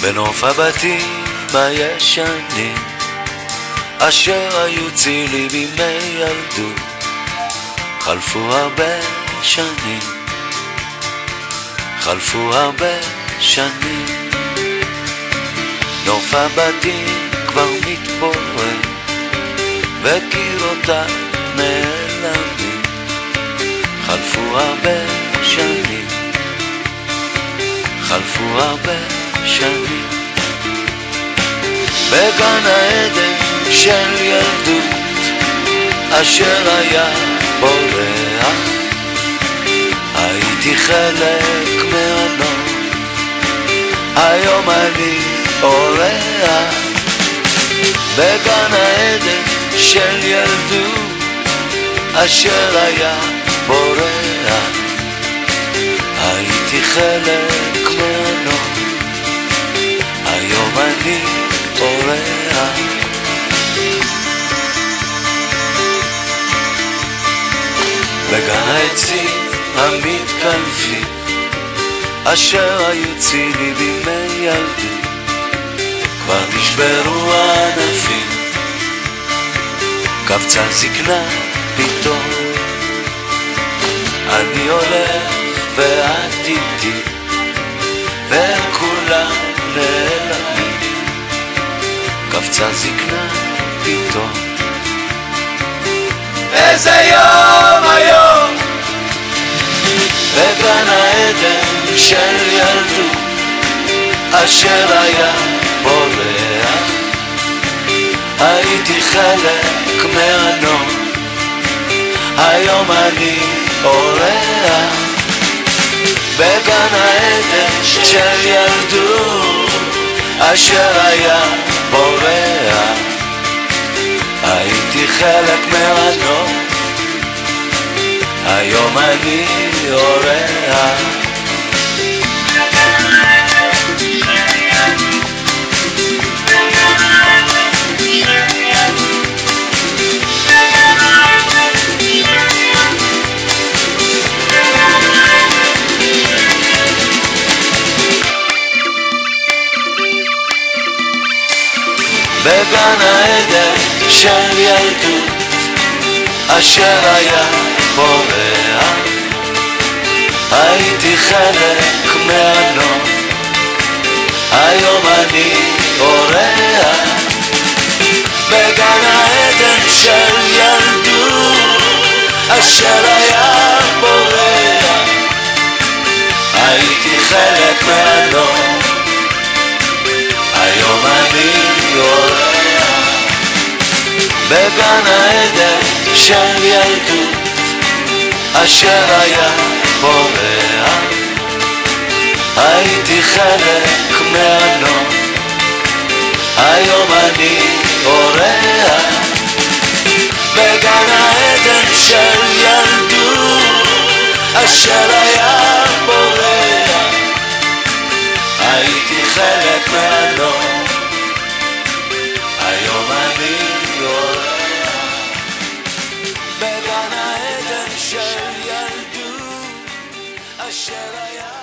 בנוף הבתים הישנים אשר היו צילי בימי ילדות חלפו הרבה שנים חלפו הרבה שנים. נוף הבתים כבר מתפורר וקירותיו נעלמים חלפו הרבה שנים חלפו הרבה שנים בגן העדן של ילדות אשר היה בורח הייתי חלק מהנוף היום אני אורח בגן העדן של ילדות אשר היה בורח הייתי חלק מהנוף אני אורח בגן העצים המתקלפים אשר היו צילי בימי ילדות כבר נשברו הענפים. קבצה זקנה פתאום אני הולך ואת איתי קפצה זקנה פתאום. איזה יום היום. בגן העדן של ילדות אשר היה בורח. הייתי חלק מהנוף היום אני אורח. בגן העדן של ילדות אשר היה חלק מהנוף היום אני אורח. בגן העדן של ילדות אשר היה בורח הייתי חלק מהנוף היום אני אורח בגן העדן של ילדות אשר בגן העדן של ילדות אשר היה בורח הייתי חלק מהנוף היום אני אורח. בגן העדן של ילדות אשר fire.